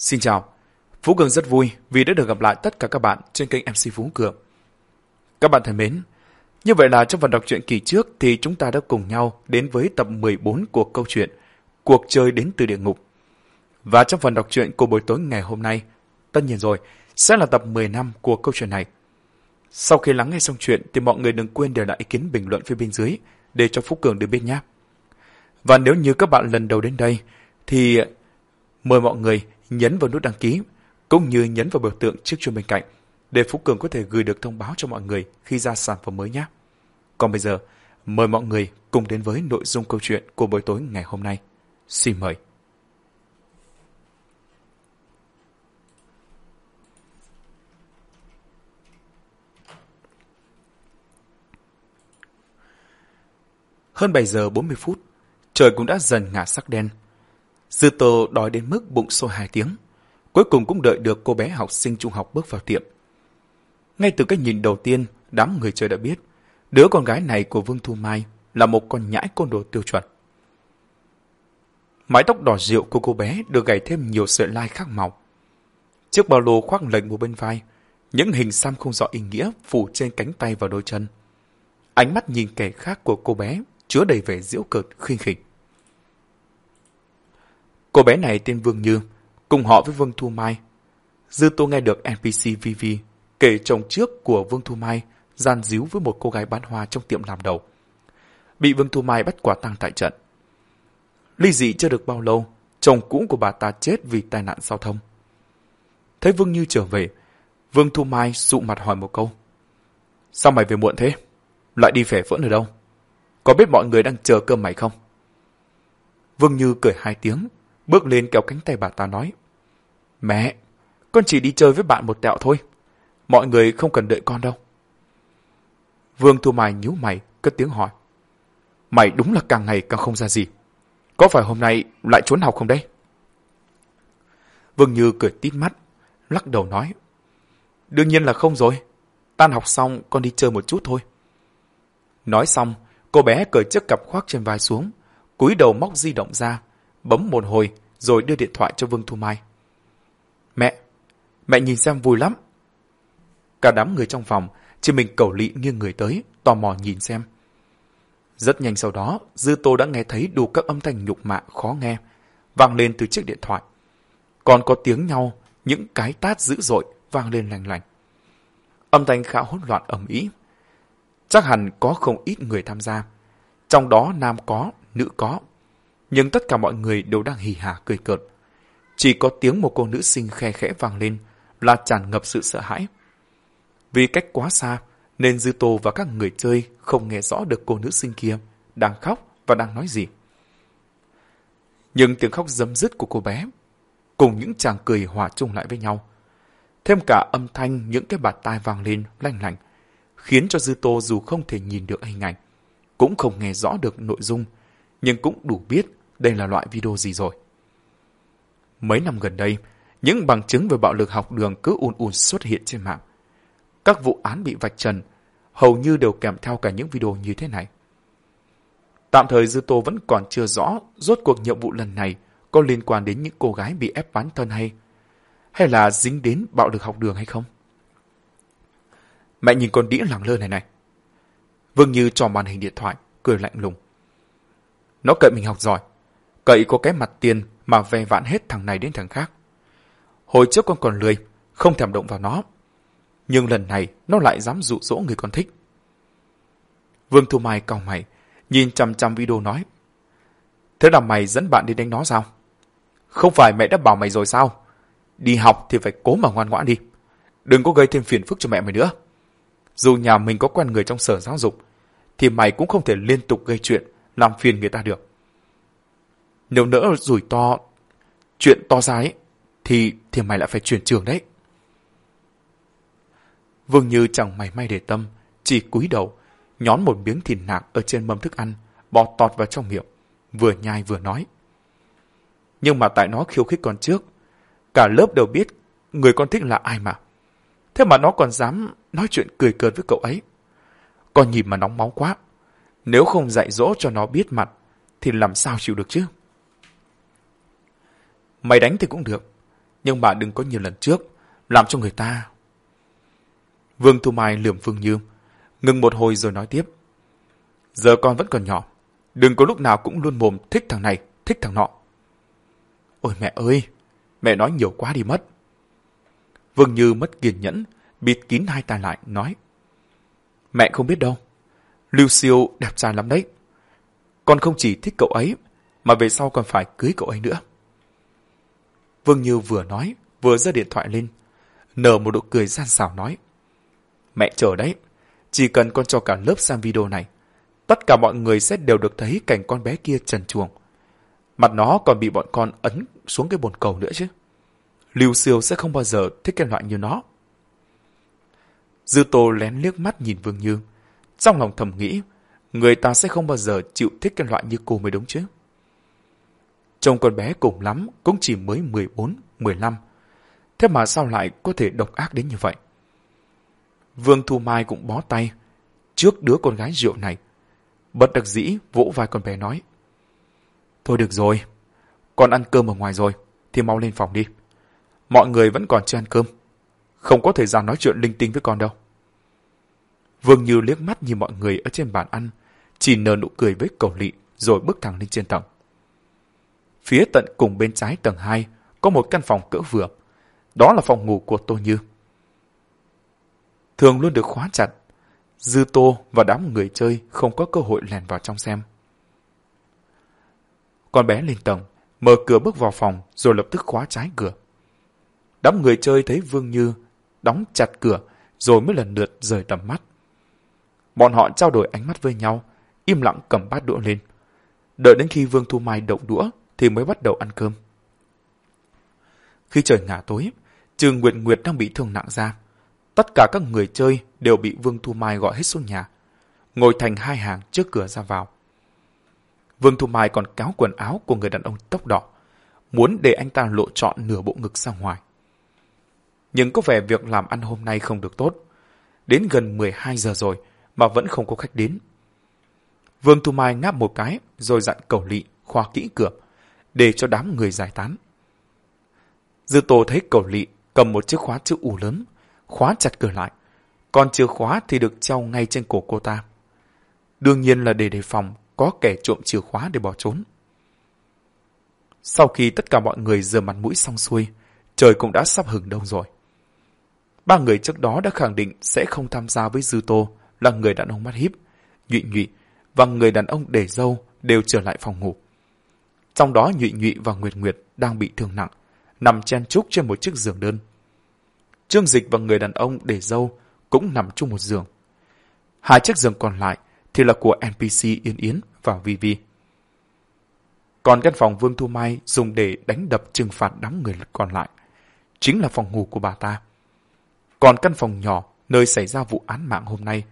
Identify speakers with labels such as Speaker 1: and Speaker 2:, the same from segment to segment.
Speaker 1: Xin chào, Phú Cường rất vui vì đã được gặp lại tất cả các bạn trên kênh MC Phú Cường. Các bạn thân mến, như vậy là trong phần đọc truyện kỳ trước thì chúng ta đã cùng nhau đến với tập 14 của câu chuyện Cuộc chơi đến từ địa ngục. Và trong phần đọc truyện của buổi tối ngày hôm nay, tất nhiên rồi, sẽ là tập 10 năm của câu chuyện này. Sau khi lắng nghe xong chuyện thì mọi người đừng quên để lại ý kiến bình luận phía bên dưới để cho Phú Cường được biết nhé. Và nếu như các bạn lần đầu đến đây thì mời mọi người nhấn vào nút đăng ký cũng như nhấn vào biểu tượng chiếc chuông bên cạnh để Phú Cường có thể gửi được thông báo cho mọi người khi ra sản phẩm mới nhé. Còn bây giờ, mời mọi người cùng đến với nội dung câu chuyện của buổi tối ngày hôm nay. Xin mời. Hơn 7 giờ 40 phút, trời cũng đã dần ngả sắc đen. Dư Tô đói đến mức bụng sôi hai tiếng. Cuối cùng cũng đợi được cô bé học sinh trung học bước vào tiệm. Ngay từ cái nhìn đầu tiên, đám người chơi đã biết, đứa con gái này của Vương Thu Mai là một con nhãi côn đồ tiêu chuẩn. Mái tóc đỏ rượu của cô bé được gảy thêm nhiều sợi lai khác màu. Chiếc ba lô khoác lệnh một bên vai, những hình xăm không rõ ý nghĩa phủ trên cánh tay và đôi chân. Ánh mắt nhìn kẻ khác của cô bé chứa đầy vẻ diễu cợt khinh khỉnh. Cô bé này tên Vương Như, cùng họ với Vương Thu Mai. Dư Tô nghe được NPC VV kể chồng trước của Vương Thu Mai gian díu với một cô gái bán hoa trong tiệm làm đầu. Bị Vương Thu Mai bắt quả tăng tại trận. Ly dị chưa được bao lâu, chồng cũ của bà ta chết vì tai nạn giao thông. Thấy Vương Như trở về, Vương Thu Mai sụ mặt hỏi một câu. Sao mày về muộn thế? Lại đi phẻ phỡn ở đâu? Có biết mọi người đang chờ cơm mày không? Vương Như cười hai tiếng, bước lên kéo cánh tay bà ta nói. Mẹ, con chỉ đi chơi với bạn một tẹo thôi. Mọi người không cần đợi con đâu. Vương Thu Mai nhíu mày, cất tiếng hỏi. Mày đúng là càng ngày càng không ra gì. Có phải hôm nay lại trốn học không đây? Vương Như cười tít mắt, lắc đầu nói. Đương nhiên là không rồi. Tan học xong con đi chơi một chút thôi. Nói xong, cô bé cởi chiếc cặp khoác trên vai xuống, cúi đầu móc di động ra, bấm một hồi rồi đưa điện thoại cho Vương Thu Mai. Mẹ, mẹ nhìn xem vui lắm. Cả đám người trong phòng, chỉ mình cầu lị nghiêng người tới, tò mò nhìn xem. Rất nhanh sau đó, Dư Tô đã nghe thấy đủ các âm thanh nhục mạ khó nghe, vang lên từ chiếc điện thoại. Còn có tiếng nhau, những cái tát dữ dội vang lên lành lành. Âm thanh khá hỗn loạn ầm ĩ. Chắc hẳn có không ít người tham gia. Trong đó nam có, nữ có. Nhưng tất cả mọi người đều đang hì hả cười cợt. Chỉ có tiếng một cô nữ sinh khe khẽ vang lên là tràn ngập sự sợ hãi. Vì cách quá xa, nên Dư Tô và các người chơi không nghe rõ được cô nữ sinh kia đang khóc và đang nói gì. Nhưng tiếng khóc dấm dứt của cô bé cùng những chàng cười hòa chung lại với nhau. Thêm cả âm thanh những cái bạt tai vang lên lanh lành, khiến cho Dư Tô dù không thể nhìn được hình ảnh, cũng không nghe rõ được nội dung, nhưng cũng đủ biết đây là loại video gì rồi. Mấy năm gần đây, những bằng chứng về bạo lực học đường cứ ùn ùn xuất hiện trên mạng. Các vụ án bị vạch trần hầu như đều kèm theo cả những video như thế này. Tạm thời Dư Tô vẫn còn chưa rõ rốt cuộc nhiệm vụ lần này có liên quan đến những cô gái bị ép bán thân hay hay là dính đến bạo lực học đường hay không. Mẹ nhìn con đĩa lẳng lơ này này. Vương Như cho màn hình điện thoại, cười lạnh lùng. Nó cậy mình học giỏi. Cậy có cái mặt tiền mà ve vãn hết thằng này đến thằng khác. Hồi trước con còn lười, không thèm động vào nó. Nhưng lần này nó lại dám dụ dỗ người con thích. Vương Thu Mai cau mày, nhìn chằm chằm video nói. Thế là mày dẫn bạn đi đánh nó sao? Không phải mẹ đã bảo mày rồi sao? Đi học thì phải cố mà ngoan ngoãn đi. Đừng có gây thêm phiền phức cho mẹ mày nữa. Dù nhà mình có quen người trong sở giáo dục, thì mày cũng không thể liên tục gây chuyện, làm phiền người ta được. Nếu nỡ rủi to, chuyện to dái thì, thì mày lại phải chuyển trường đấy. Vương Như chẳng mày may để tâm, chỉ cúi đầu, nhón một miếng thịt nạc ở trên mâm thức ăn, bỏ tọt vào trong miệng, vừa nhai vừa nói. Nhưng mà tại nó khiêu khích con trước, cả lớp đều biết người con thích là ai mà. Thế mà nó còn dám nói chuyện cười cợt với cậu ấy. Con nhìn mà nóng máu quá. Nếu không dạy dỗ cho nó biết mặt, thì làm sao chịu được chứ? Mày đánh thì cũng được. nhưng bà đừng có nhiều lần trước, làm cho người ta... Vương Thu Mai lườm Phương Như, ngừng một hồi rồi nói tiếp. Giờ con vẫn còn nhỏ, đừng có lúc nào cũng luôn mồm thích thằng này, thích thằng nọ. Ôi mẹ ơi, mẹ nói nhiều quá đi mất. Vương Như mất kiên nhẫn, bịt kín hai tay lại, nói. Mẹ không biết đâu, Lưu Siêu đẹp trai lắm đấy. Con không chỉ thích cậu ấy, mà về sau còn phải cưới cậu ấy nữa. Vương Như vừa nói, vừa giơ điện thoại lên, nở một nụ cười gian xảo nói. Mẹ chờ đấy, chỉ cần con cho cả lớp xem video này, tất cả mọi người sẽ đều được thấy cảnh con bé kia trần chuồng. Mặt nó còn bị bọn con ấn xuống cái bồn cầu nữa chứ. Lưu Siêu sẽ không bao giờ thích cái loại như nó. Dư Tô lén liếc mắt nhìn Vương Như, trong lòng thầm nghĩ, người ta sẽ không bao giờ chịu thích cái loại như cô mới đúng chứ. Trông con bé cùng lắm cũng chỉ mới 14, 15. Thế mà sao lại có thể độc ác đến như vậy? Vương Thu Mai cũng bó tay trước đứa con gái rượu này. Bất đặc dĩ vỗ vai con bé nói. Thôi được rồi, con ăn cơm ở ngoài rồi, thì mau lên phòng đi. Mọi người vẫn còn chưa ăn cơm. Không có thời gian nói chuyện linh tinh với con đâu. Vương Như liếc mắt nhìn mọi người ở trên bàn ăn, chỉ nở nụ cười với cầu lị rồi bước thẳng lên trên tầng. Phía tận cùng bên trái tầng 2 có một căn phòng cỡ vừa. Đó là phòng ngủ của Tô Như. Thường luôn được khóa chặt. Dư Tô và đám người chơi không có cơ hội lèn vào trong xem. Con bé lên tầng, mở cửa bước vào phòng rồi lập tức khóa trái cửa. Đám người chơi thấy Vương Như đóng chặt cửa rồi mới lần lượt rời tầm mắt. Bọn họ trao đổi ánh mắt với nhau, im lặng cầm bát đũa lên. Đợi đến khi Vương Thu Mai động đũa thì mới bắt đầu ăn cơm. Khi trời ngả tối, Trương Nguyệt Nguyệt đang bị thương nặng ra. Tất cả các người chơi đều bị Vương Thu Mai gọi hết xuống nhà, ngồi thành hai hàng trước cửa ra vào. Vương Thu Mai còn kéo quần áo của người đàn ông tóc đỏ, muốn để anh ta lộ trọn nửa bộ ngực ra ngoài. Nhưng có vẻ việc làm ăn hôm nay không được tốt. Đến gần 12 giờ rồi mà vẫn không có khách đến. Vương Thu Mai ngáp một cái rồi dặn cầu lị khóa kỹ cửa để cho đám người giải tán. Dư Tô thấy cầu lị cầm một chiếc khóa chữ U lớn, khóa chặt cửa lại. Còn chìa khóa thì được treo ngay trên cổ cô ta. Đương nhiên là để đề phòng có kẻ trộm chìa khóa để bỏ trốn. Sau khi tất cả mọi người rửa mặt mũi xong xuôi, trời cũng đã sắp hừng đông rồi. Ba người trước đó đã khẳng định sẽ không tham gia với Dư Tô là người đàn ông mắt híp, nhụy nhụy và người đàn ông để dâu đều trở lại phòng ngủ. Trong đó nhụy nhụy và Nguyệt Nguyệt đang bị thương nặng, nằm chen chúc trên một chiếc giường đơn. Trương Dịch và người đàn ông để dâu cũng nằm chung một giường. Hai chiếc giường còn lại thì là của NPC Yên Yến và Vivi. Còn căn phòng Vương Thu Mai dùng để đánh đập trừng phạt đám người còn lại, chính là phòng ngủ của bà ta. Còn căn phòng nhỏ nơi xảy ra vụ án mạng hôm nay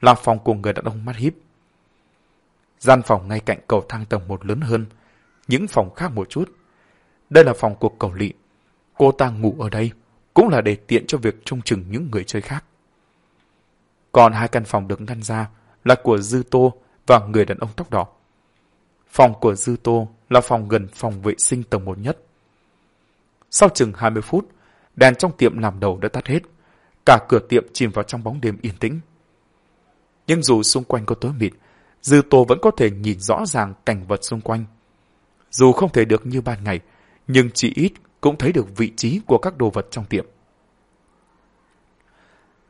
Speaker 1: là phòng của người đàn ông mắt híp. Gian phòng ngay cạnh cầu thang tầng một lớn hơn, những phòng khác một chút. Đây là phòng của cầu lị. Cô ta ngủ ở đây, cũng là để tiện cho việc trông chừng những người chơi khác. Còn hai căn phòng được ngăn ra là của Dư Tô và người đàn ông tóc đỏ. Phòng của Dư Tô là phòng gần phòng vệ sinh tầng một nhất. Sau chừng 20 phút, đèn trong tiệm làm đầu đã tắt hết. Cả cửa tiệm chìm vào trong bóng đêm yên tĩnh. Nhưng dù xung quanh có tối mịt, Dư Tô vẫn có thể nhìn rõ ràng cảnh vật xung quanh. Dù không thể được như ban ngày, nhưng chỉ ít cũng thấy được vị trí của các đồ vật trong tiệm.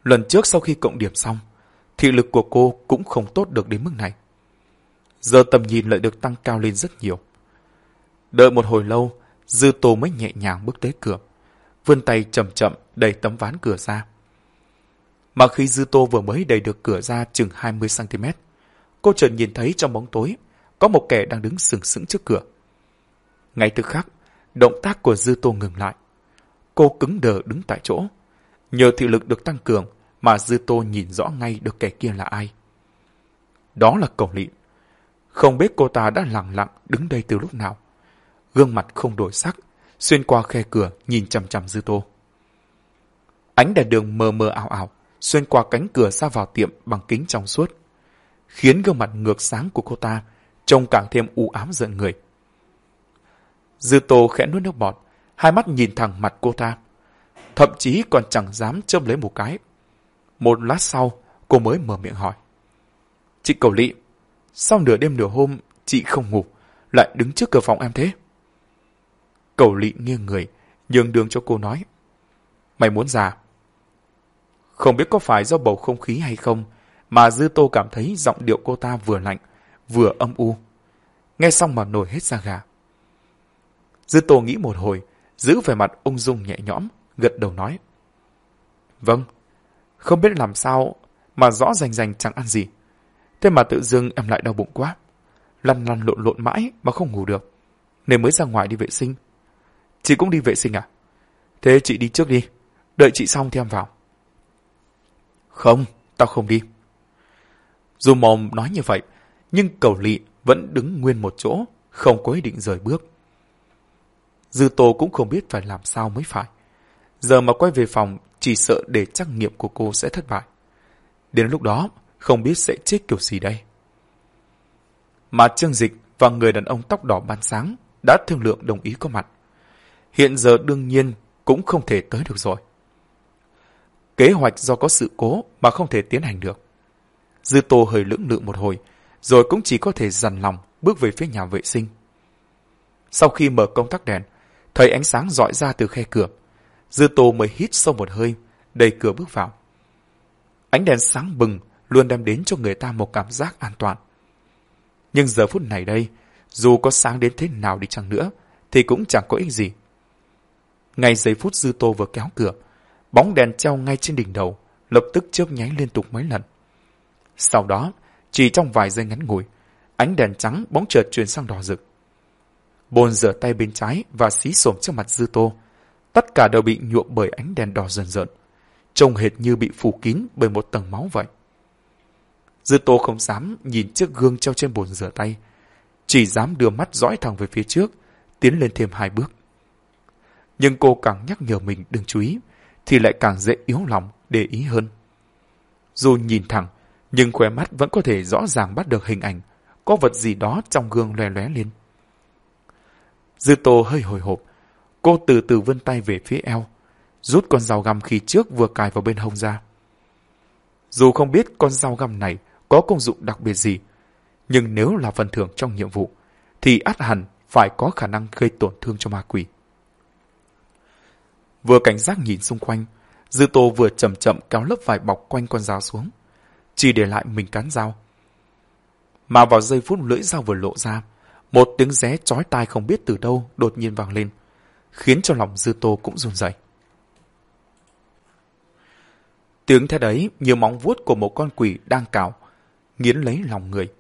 Speaker 1: Lần trước sau khi cộng điểm xong, thị lực của cô cũng không tốt được đến mức này. Giờ tầm nhìn lại được tăng cao lên rất nhiều. Đợi một hồi lâu, Dư Tô mới nhẹ nhàng bước tới cửa, vươn tay chậm chậm đẩy tấm ván cửa ra. Mà khi Dư Tô vừa mới đẩy được cửa ra chừng 20cm, cô chợt nhìn thấy trong bóng tối có một kẻ đang đứng sừng sững trước cửa. Ngay tức khắc, động tác của Dư Tô ngừng lại. Cô cứng đờ đứng tại chỗ. Nhờ thị lực được tăng cường mà Dư Tô nhìn rõ ngay được kẻ kia là ai. Đó là cổng Lị. Không biết cô ta đã lặng lặng đứng đây từ lúc nào. Gương mặt không đổi sắc, xuyên qua khe cửa nhìn chằm chằm Dư Tô. Ánh đèn đường mờ mờ ảo ảo, xuyên qua cánh cửa ra vào tiệm bằng kính trong suốt, khiến gương mặt ngược sáng của cô ta trông càng thêm u ám giận người. Dư Tô khẽ nuốt nước bọt, hai mắt nhìn thẳng mặt cô ta. Thậm chí còn chẳng dám chớm lấy một cái. Một lát sau, cô mới mở miệng hỏi. Chị cầu lị, sau nửa đêm nửa hôm chị không ngủ, lại đứng trước cửa phòng em thế? Cầu lị nghiêng người, nhường đường cho cô nói. Mày muốn già? Không biết có phải do bầu không khí hay không, mà Dư Tô cảm thấy giọng điệu cô ta vừa lạnh, vừa âm u. Nghe xong mà nổi hết da gà. Dư Tô nghĩ một hồi, giữ về mặt ung dung nhẹ nhõm, gật đầu nói. Vâng, không biết làm sao mà rõ rành rành chẳng ăn gì. Thế mà tự dưng em lại đau bụng quá. Lăn lăn lộn lộn mãi mà không ngủ được. Nên mới ra ngoài đi vệ sinh. Chị cũng đi vệ sinh à? Thế chị đi trước đi. Đợi chị xong thì em vào. Không, tao không đi. Dù mồm nói như vậy, nhưng cầu lị vẫn đứng nguyên một chỗ, không có ý định rời bước. Dư Tô cũng không biết phải làm sao mới phải. Giờ mà quay về phòng, chỉ sợ để trắc nghiệm của cô sẽ thất bại. Đến lúc đó, không biết sẽ chết kiểu gì đây. Mà Trương Dịch và người đàn ông tóc đỏ ban sáng đã thương lượng đồng ý có mặt. Hiện giờ đương nhiên cũng không thể tới được rồi. Kế hoạch do có sự cố mà không thể tiến hành được. Dư Tô hơi lưỡng lự một hồi, rồi cũng chỉ có thể dằn lòng bước về phía nhà vệ sinh. Sau khi mở công tắc đèn, thấy ánh sáng dọi ra từ khe cửa, Dư Tô mới hít sâu một hơi, đẩy cửa bước vào. Ánh đèn sáng bừng luôn đem đến cho người ta một cảm giác an toàn. Nhưng giờ phút này đây, dù có sáng đến thế nào đi chăng nữa, thì cũng chẳng có ích gì. Ngay giây phút Dư Tô vừa kéo cửa, bóng đèn treo ngay trên đỉnh đầu, lập tức chớp nháy liên tục mấy lần. Sau đó, chỉ trong vài giây ngắn ngủi, ánh đèn trắng bóng chợt chuyển sang đỏ rực. Bồn rửa tay bên trái và xí xổm trước mặt Dư Tô. Tất cả đều bị nhuộm bởi ánh đèn đỏ dần dần, trông hệt như bị phủ kín bởi một tầng máu vậy. Dư Tô không dám nhìn chiếc gương treo trên bồn rửa tay, chỉ dám đưa mắt dõi thẳng về phía trước, tiến lên thêm hai bước. Nhưng cô càng nhắc nhở mình đừng chú ý, thì lại càng dễ yếu lòng để ý hơn. Dù nhìn thẳng, nhưng khóe mắt vẫn có thể rõ ràng bắt được hình ảnh, có vật gì đó trong gương lóe lóe lên. Dư Tô hơi hồi hộp, cô từ từ vươn tay về phía eo, rút con dao găm khi trước vừa cài vào bên hông ra. Dù không biết con dao găm này có công dụng đặc biệt gì, nhưng nếu là phần thưởng trong nhiệm vụ, thì át hẳn phải có khả năng gây tổn thương cho ma quỷ. Vừa cảnh giác nhìn xung quanh, Dư Tô vừa chậm chậm kéo lớp vải bọc quanh con dao xuống, chỉ để lại mình cán dao. Mà vào giây phút lưỡi dao vừa lộ ra, một tiếng ré chói tai không biết từ đâu đột nhiên vang lên, khiến cho lòng Dư Tô cũng run rẩy. Tiếng thế đấy như móng vuốt của một con quỷ đang cào, nghiến lấy lòng người.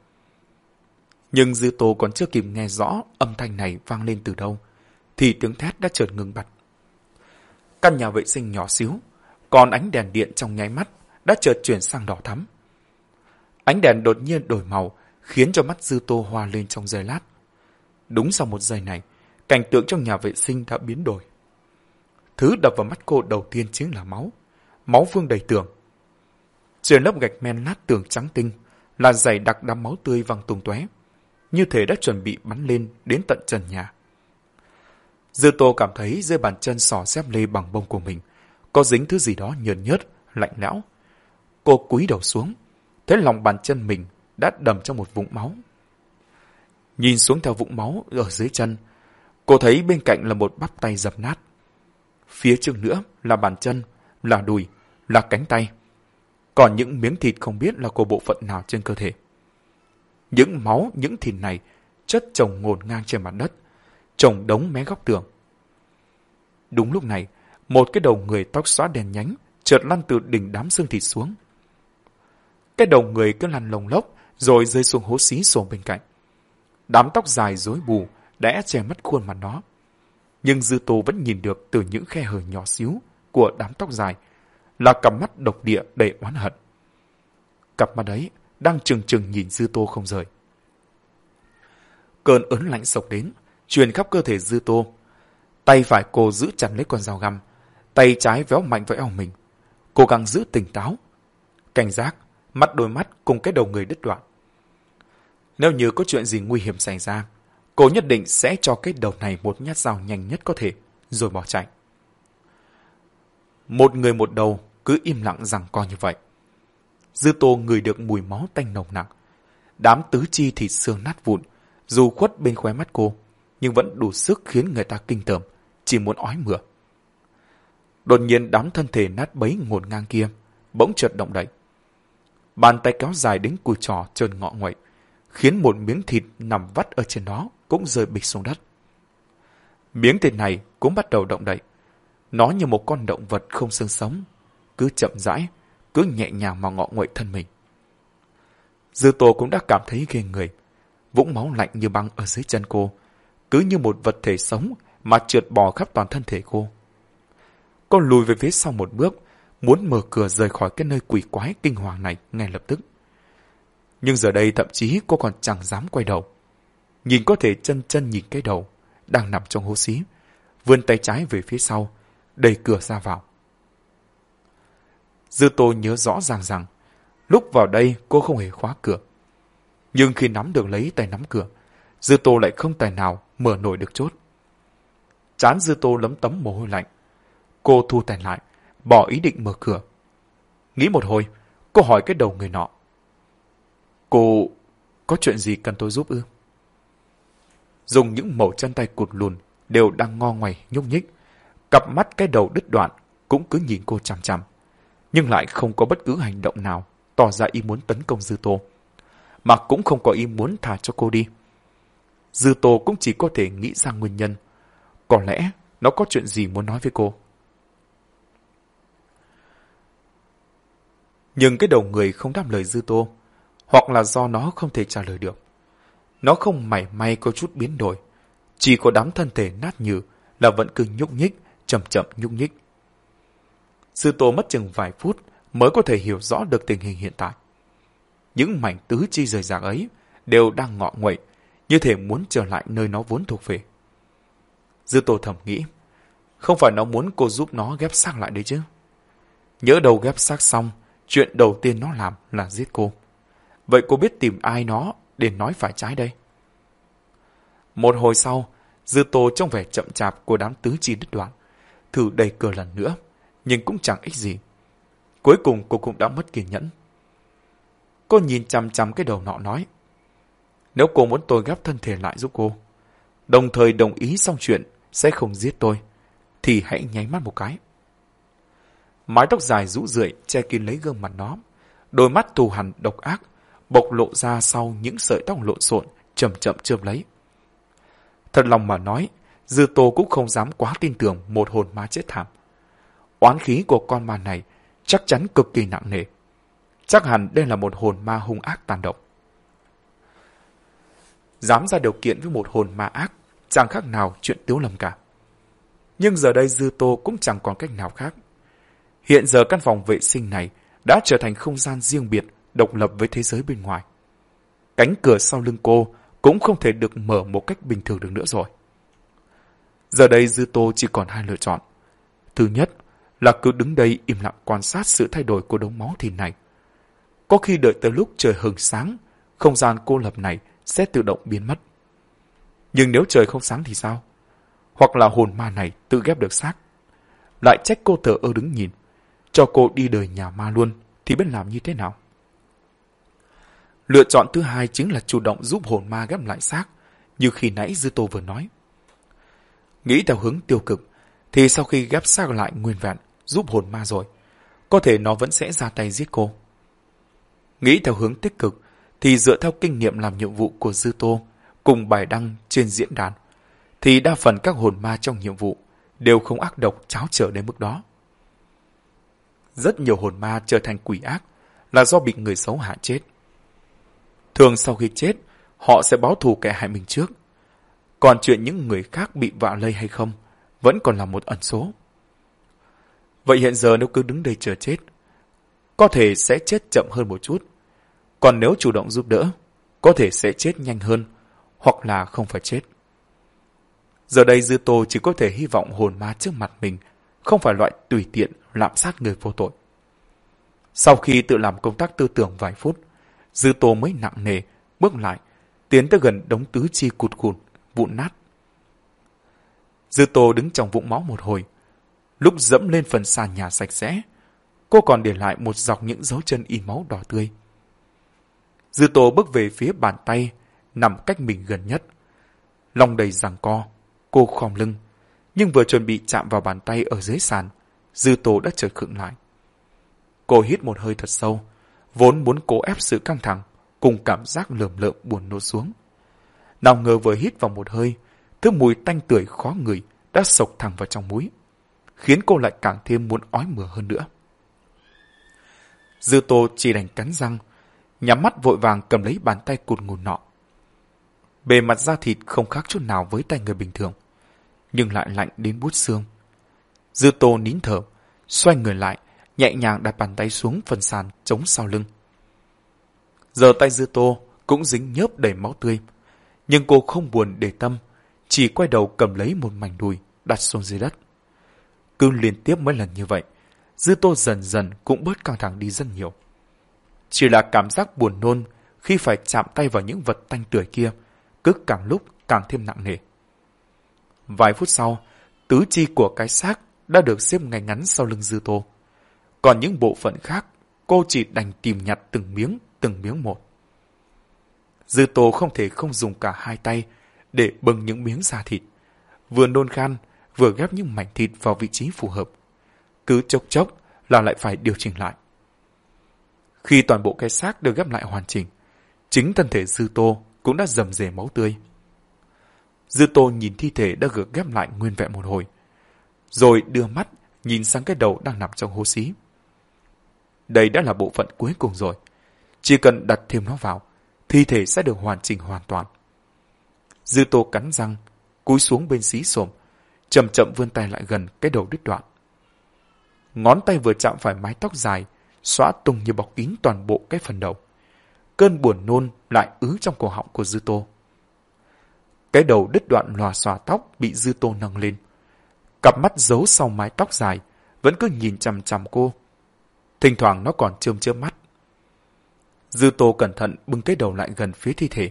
Speaker 1: Nhưng Dư Tô còn chưa kịp nghe rõ âm thanh này vang lên từ đâu, thì tiếng thét đã chợt ngừng bặt. Căn nhà vệ sinh nhỏ xíu, còn ánh đèn điện trong nháy mắt đã chợt chuyển sang đỏ thắm. Ánh đèn đột nhiên đổi màu, khiến cho mắt Dư Tô hoa lên trong giây lát. Đúng sau một giây này, cảnh tượng trong nhà vệ sinh đã biến đổi. Thứ đập vào mắt cô đầu tiên chính là máu. Máu vương đầy tường. Trên lớp gạch men lát tường trắng tinh là dày đặc đám máu tươi văng tung tóe, như thể đã chuẩn bị bắn lên đến tận trần nhà. Dư Tô cảm thấy dưới bàn chân sò xếp lê bằng bông của mình có dính thứ gì đó nhờn nhớt, lạnh lẽo. Cô cúi đầu xuống, thấy lòng bàn chân mình đã đầm trong một vũng máu. Nhìn xuống theo vũng máu ở dưới chân, cô thấy bên cạnh là một bắp tay dập nát. Phía trước nữa là bàn chân, là đùi, là cánh tay. Còn những miếng thịt không biết là của bộ phận nào trên cơ thể. Những máu, những thịt này chất chồng ngổn ngang trên mặt đất, chồng đống mé góc tường. Đúng lúc này, một cái đầu người tóc xóa đèn nhánh trượt lăn từ đỉnh đám xương thịt xuống. Cái đầu người cứ lăn lồng lốc rồi rơi xuống hố xí sổ bên cạnh. Đám tóc dài rối bù đã che mất khuôn mặt nó. Nhưng Dư Tô vẫn nhìn được từ những khe hở nhỏ xíu của đám tóc dài là cặp mắt độc địa đầy oán hận. Cặp mắt ấy đang trừng trừng nhìn Dư Tô không rời. Cơn ớn lạnh sộc đến, truyền khắp cơ thể Dư Tô. Tay phải cô giữ chặt lấy con dao găm, tay trái véo mạnh vào eo mình. Cố gắng giữ tỉnh táo. Cảnh giác, mắt đôi mắt cùng cái đầu người đứt đoạn. Nếu như có chuyện gì nguy hiểm xảy ra, cô nhất định sẽ cho cái đầu này một nhát dao nhanh nhất có thể, rồi bỏ chạy. Một người một đầu cứ im lặng rằng co như vậy. Dư tô ngửi được mùi máu tanh nồng nặng. Đám tứ chi thịt xương nát vụn, dù khuất bên khóe mắt cô, nhưng vẫn đủ sức khiến người ta kinh tởm, chỉ muốn ói mửa. Đột nhiên đám thân thể nát bấy ngổn ngang kia, bỗng chợt động đậy. Bàn tay kéo dài đến cùi trò trơn ngọ nguậy, khiến một miếng thịt nằm vắt ở trên nó cũng rơi bịch xuống đất. Miếng thịt này cũng bắt đầu động đậy. Nó như một con động vật không xương sống, cứ chậm rãi, cứ nhẹ nhàng mà ngọ nguậy thân mình. Dư Tô cũng đã cảm thấy ghê người. Vũng máu lạnh như băng ở dưới chân cô, cứ như một vật thể sống mà trượt bò khắp toàn thân thể cô. Cô lùi về phía sau một bước, muốn mở cửa rời khỏi cái nơi quỷ quái kinh hoàng này ngay lập tức. Nhưng giờ đây thậm chí cô còn chẳng dám quay đầu. Nhìn có thể chân chân nhìn cái đầu, đang nằm trong hố xí, vươn tay trái về phía sau, đẩy cửa ra vào. Dư Tô nhớ rõ ràng rằng, lúc vào đây cô không hề khóa cửa. Nhưng khi nắm được lấy tay nắm cửa, Dư Tô lại không tài nào mở nổi được chốt. Chán Dư Tô lấm tấm mồ hôi lạnh. Cô thu tay lại, bỏ ý định mở cửa. Nghĩ một hồi, cô hỏi cái đầu người nọ. Cô có chuyện gì cần tôi giúp ư? Dùng những mẩu chân tay cụt lùn đều đang ngo ngoài nhúc nhích. Cặp mắt cái đầu đứt đoạn cũng cứ nhìn cô chằm chằm. Nhưng lại không có bất cứ hành động nào tỏ ra ý muốn tấn công Dư Tô. Mà cũng không có ý muốn thả cho cô đi. Dư Tô cũng chỉ có thể nghĩ ra nguyên nhân. Có lẽ nó có chuyện gì muốn nói với cô. Nhưng cái đầu người không đáp lời Dư Tô, hoặc là do nó không thể trả lời được. Nó không mảy may có chút biến đổi, chỉ có đám thân thể nát nhừ là vẫn cứ nhúc nhích, chậm chậm nhúc nhích. Sư Tô mất chừng vài phút mới có thể hiểu rõ được tình hình hiện tại. Những mảnh tứ chi rời rạc ấy đều đang ngọ nguậy, như thể muốn trở lại nơi nó vốn thuộc về. Dư Tô thầm nghĩ, không phải nó muốn cô giúp nó ghép xác lại đấy chứ. Nhớ đầu ghép xác xong, chuyện đầu tiên nó làm là giết cô. Vậy cô biết tìm ai nó để nói phải trái đây? Một hồi sau, Dư Tô trong vẻ chậm chạp của đám tứ chi đứt đoạn, thử đẩy cửa lần nữa, nhưng cũng chẳng ích gì. Cuối cùng cô cũng đã mất kiên nhẫn. Cô nhìn chằm chằm cái đầu nọ nói, nếu cô muốn tôi gấp thân thể lại giúp cô, đồng thời đồng ý xong chuyện sẽ không giết tôi, thì hãy nháy mắt một cái. Mái tóc dài rũ rượi che kín lấy gương mặt nó, đôi mắt thù hằn độc ác, bộc lộ ra sau những sợi tóc lộn xộn, chậm chậm chơm lấy. Thật lòng mà nói, Dư Tô cũng không dám quá tin tưởng một hồn ma chết thảm. Oán khí của con ma này chắc chắn cực kỳ nặng nề. Chắc hẳn đây là một hồn ma hung ác tàn độc. Dám ra điều kiện với một hồn ma ác, chẳng khác nào chuyện tiếu lầm cả. Nhưng giờ đây Dư Tô cũng chẳng còn cách nào khác. Hiện giờ căn phòng vệ sinh này đã trở thành không gian riêng biệt, độc lập với thế giới bên ngoài. Cánh cửa sau lưng cô cũng không thể được mở một cách bình thường được nữa rồi. Giờ đây Dư Tô chỉ còn hai lựa chọn. Thứ nhất là cứ đứng đây im lặng quan sát sự thay đổi của đống máu thịt này. Có khi đợi tới lúc trời hừng sáng, không gian cô lập này sẽ tự động biến mất. Nhưng nếu trời không sáng thì sao? Hoặc là hồn ma này tự ghép được xác. Lại trách cô thở ơ đứng nhìn, cho cô đi đời nhà ma luôn, thì biết làm như thế nào? Lựa chọn thứ hai chính là chủ động giúp hồn ma ghép lại xác, như khi nãy Dư Tô vừa nói. Nghĩ theo hướng tiêu cực, thì sau khi ghép xác lại nguyên vẹn, giúp hồn ma rồi, có thể nó vẫn sẽ ra tay giết cô. Nghĩ theo hướng tích cực, thì dựa theo kinh nghiệm làm nhiệm vụ của Dư Tô cùng bài đăng trên diễn đàn, thì đa phần các hồn ma trong nhiệm vụ đều không ác độc cháo trở đến mức đó. Rất nhiều hồn ma trở thành quỷ ác là do bị người xấu hạ chết. Thường sau khi chết, họ sẽ báo thù kẻ hại mình trước. Còn chuyện những người khác bị vạ lây hay không, vẫn còn là một ẩn số. Vậy hiện giờ nếu cứ đứng đây chờ chết, có thể sẽ chết chậm hơn một chút. Còn nếu chủ động giúp đỡ, có thể sẽ chết nhanh hơn, hoặc là không phải chết. Giờ đây Dư Tô chỉ có thể hy vọng hồn ma trước mặt mình không phải loại tùy tiện lạm sát người vô tội. Sau khi tự làm công tác tư tưởng vài phút, Dư Tô mới nặng nề, bước lại, tiến tới gần đống tứ chi cụt cụt, vụn nát. Dư Tô đứng trong vũng máu một hồi. Lúc dẫm lên phần sàn nhà sạch sẽ, cô còn để lại một dọc những dấu chân in máu đỏ tươi. Dư Tô bước về phía bàn tay, nằm cách mình gần nhất. Lòng đầy giằng co, cô khom lưng, nhưng vừa chuẩn bị chạm vào bàn tay ở dưới sàn, Dư Tô đã chợt khựng lại. Cô hít một hơi thật sâu, vốn muốn cố ép sự căng thẳng, cùng cảm giác lởm lợm buồn nôn xuống. Nào ngờ vừa hít vào một hơi, thứ mùi tanh tưởi khó ngửi đã sộc thẳng vào trong mũi, khiến cô lại càng thêm muốn ói mửa hơn nữa. Dư Tô chỉ đành cắn răng, nhắm mắt vội vàng cầm lấy bàn tay cụt ngùn nọ. Bề mặt da thịt không khác chút nào với tay người bình thường, nhưng lại lạnh đến bút xương. Dư Tô nín thở, xoay người lại, nhẹ nhàng đặt bàn tay xuống phần sàn chống sau lưng. Giờ tay Dư Tô cũng dính nhớp đầy máu tươi, nhưng cô không buồn để tâm, chỉ quay đầu cầm lấy một mảnh đùi đặt xuống dưới đất. Cứ liên tiếp mấy lần như vậy, Dư Tô dần dần cũng bớt căng thẳng đi rất nhiều. Chỉ là cảm giác buồn nôn khi phải chạm tay vào những vật tanh tưởi kia, cứ càng lúc càng thêm nặng nề. Vài phút sau, tứ chi của cái xác đã được xếp ngay ngắn sau lưng Dư Tô. Còn những bộ phận khác, cô chỉ đành tìm nhặt từng miếng, từng miếng một. Dư Tô không thể không dùng cả hai tay để bưng những miếng da thịt. Vừa nôn khan, vừa ghép những mảnh thịt vào vị trí phù hợp. Cứ chốc chốc là lại phải điều chỉnh lại. Khi toàn bộ cái xác được ghép lại hoàn chỉnh, chính thân thể Dư Tô cũng đã dầm dề máu tươi. Dư Tô nhìn thi thể đã được ghép lại nguyên vẹn một hồi, rồi đưa mắt nhìn sang cái đầu đang nằm trong hố xí. Đây đã là bộ phận cuối cùng rồi. Chỉ cần đặt thêm nó vào, thi thể sẽ được hoàn chỉnh hoàn toàn. Dư Tô cắn răng, cúi xuống bên xí xồm, chậm chậm vươn tay lại gần cái đầu đứt đoạn. Ngón tay vừa chạm phải mái tóc dài, xóa tung như bọc kín toàn bộ cái phần đầu. Cơn buồn nôn lại ứ trong cổ họng của Dư Tô. Cái đầu đứt đoạn lòa xòa tóc bị Dư Tô nâng lên. Cặp mắt giấu sau mái tóc dài, vẫn cứ nhìn chằm chằm cô. Thỉnh thoảng nó còn chơm chớm mắt. Dư Tô cẩn thận bưng cái đầu lại gần phía thi thể,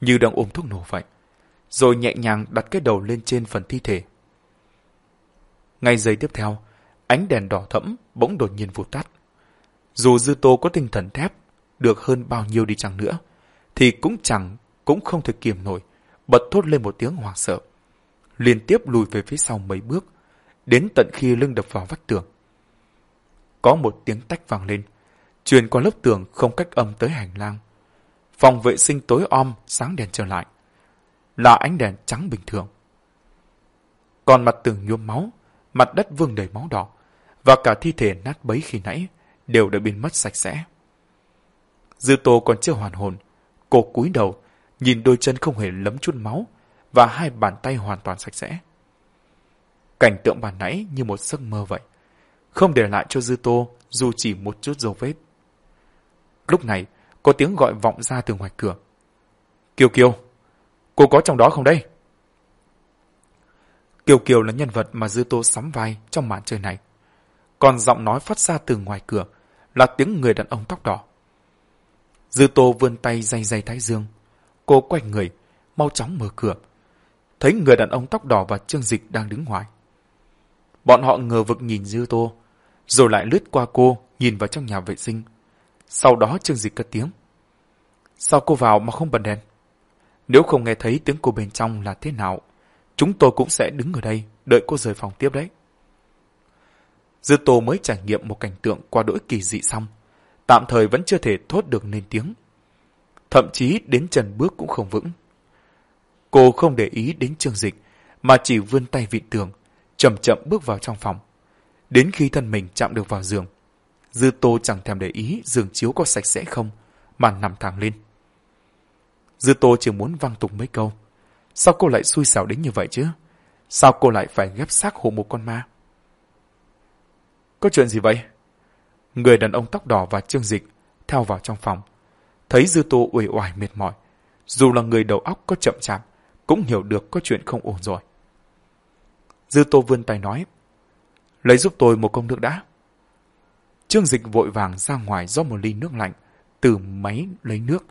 Speaker 1: như đang ôm thuốc nổ vậy. Rồi nhẹ nhàng đặt cái đầu lên trên phần thi thể. Ngay giây tiếp theo, ánh đèn đỏ thẫm bỗng đột nhiên vụt tắt. Dù Dư Tô có tinh thần thép, được hơn bao nhiêu đi chăng nữa, thì cũng chẳng, cũng không thể kiềm nổi, bật thốt lên một tiếng hoảng sợ. Liên tiếp lùi về phía sau mấy bước, đến tận khi lưng đập vào vách tường. Có một tiếng tách vang lên, truyền qua lớp tường không cách âm tới hành lang. Phòng vệ sinh tối om sáng đèn trở lại. Là ánh đèn trắng bình thường. Còn mặt tường nhuốm máu, mặt đất vương đầy máu đỏ, và cả thi thể nát bấy khi nãy đều đã biến mất sạch sẽ. Dư Tô còn chưa hoàn hồn, cô cúi đầu, nhìn đôi chân không hề lấm chút máu và hai bàn tay hoàn toàn sạch sẽ. Cảnh tượng bàn nãy như một giấc mơ vậy, không để lại cho Dư Tô dù chỉ một chút dấu vết. Lúc này, có tiếng gọi vọng ra từ ngoài cửa. Kiều Kiều, cô có trong đó không đây? Kiều Kiều là nhân vật mà Dư Tô sắm vai trong màn chơi này. Còn giọng nói phát ra từ ngoài cửa là tiếng người đàn ông tóc đỏ. Dư Tô vươn tay dây dây thái dương. Cô quay người, mau chóng mở cửa. Thấy người đàn ông tóc đỏ và Trương Dịch đang đứng ngoài. Bọn họ ngờ vực nhìn Dư Tô, rồi lại lướt qua cô, nhìn vào trong nhà vệ sinh. Sau đó Trương Dịch cất tiếng. Sao cô vào mà không bật đèn? Nếu không nghe thấy tiếng cô bên trong là thế nào, chúng tôi cũng sẽ đứng ở đây, đợi cô rời phòng tiếp đấy. Dư Tô mới trải nghiệm một cảnh tượng qua đỗi kỳ dị xong, tạm thời vẫn chưa thể thốt được nên tiếng. Thậm chí đến chân bước cũng không vững. Cô không để ý đến Trương Dịch, mà chỉ vươn tay vị tường, chậm chậm bước vào trong phòng. Đến khi thân mình chạm được vào giường, Dư Tô chẳng thèm để ý giường chiếu có sạch sẽ không, mà nằm thẳng lên. Dư Tô chỉ muốn văng tục mấy câu. Sao cô lại xui xẻo đến như vậy chứ? Sao cô lại phải ghép xác hộ một con ma? Có chuyện gì vậy? Người đàn ông tóc đỏ và trương dịch theo vào trong phòng. Thấy Dư Tô uể oải mệt mỏi. Dù là người đầu óc có chậm chạp, cũng hiểu được có chuyện không ổn rồi. Dư Tô vươn tay nói, lấy giúp tôi một công nước đã. Trương Dịch vội vàng ra ngoài rót một ly nước lạnh, từ máy lấy nước.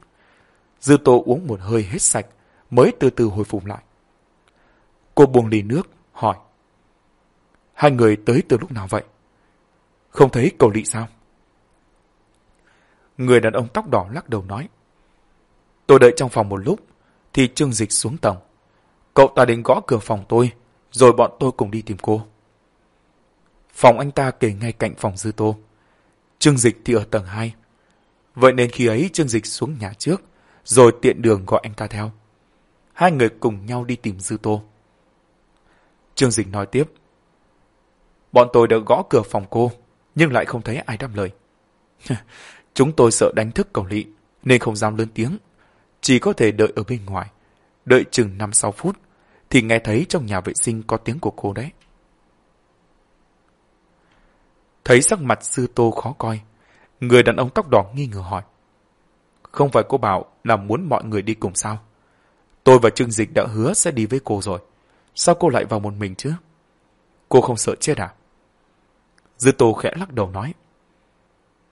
Speaker 1: Dư Tô uống một hơi hết sạch, mới từ từ hồi phục lại. Cô buông ly nước, hỏi. Hai người tới từ lúc nào vậy? Không thấy cầu lị sao? Người đàn ông tóc đỏ lắc đầu nói. Tôi đợi trong phòng một lúc, thì Trương Dịch xuống tầng. Cậu ta đến gõ cửa phòng tôi, rồi bọn tôi cùng đi tìm cô. Phòng anh ta kề ngay cạnh phòng Dư Tô. Trương Dịch thì ở tầng 2. Vậy nên khi ấy Trương Dịch xuống nhà trước, rồi tiện đường gọi anh ta theo. Hai người cùng nhau đi tìm Dư Tô. Trương Dịch nói tiếp. Bọn tôi đã gõ cửa phòng cô, nhưng lại không thấy ai đáp lời. Chúng tôi sợ đánh thức cầu lị, nên không dám lớn tiếng. Chỉ có thể đợi ở bên ngoài. Đợi chừng 5-6 phút, thì nghe thấy trong nhà vệ sinh có tiếng của cô đấy. Thấy sắc mặt sư tô khó coi, người đàn ông tóc đỏ nghi ngờ hỏi. Không phải cô bảo là muốn mọi người đi cùng sao? Tôi và Trương Dịch đã hứa sẽ đi với cô rồi. Sao cô lại vào một mình chứ? Cô không sợ chết à? Dư Tô khẽ lắc đầu nói.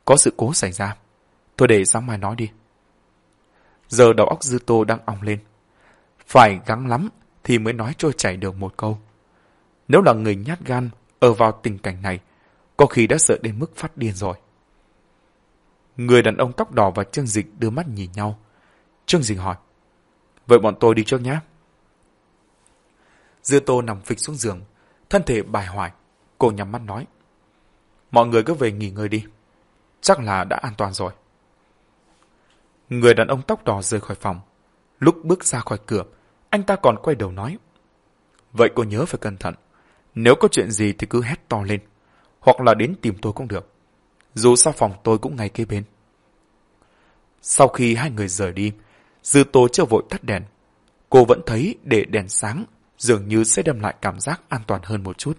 Speaker 1: Có sự cố xảy ra. Thôi để sáng mai nói đi. Giờ đầu óc Dư Tô đang ong lên. Phải gắng lắm thì mới nói trôi chảy được một câu. Nếu là người nhát gan ở vào tình cảnh này, có khi đã sợ đến mức phát điên rồi. Người đàn ông tóc đỏ và Trương Dịch đưa mắt nhìn nhau. Trương Dịch hỏi. Vậy bọn tôi đi trước nhé. Dư Tô nằm phịch xuống giường, thân thể bài hoài. Cô nhắm mắt nói. Mọi người cứ về nghỉ ngơi đi. Chắc là đã an toàn rồi. Người đàn ông tóc đỏ rời khỏi phòng. Lúc bước ra khỏi cửa, anh ta còn quay đầu nói. Vậy cô nhớ phải cẩn thận. Nếu có chuyện gì thì cứ hét to lên. Hoặc là đến tìm tôi cũng được. Dù sao phòng tôi cũng ngay kế bên. Sau khi hai người rời đi, Dư Tô chưa vội tắt đèn. Cô vẫn thấy để đèn sáng dường như sẽ đem lại cảm giác an toàn hơn một chút.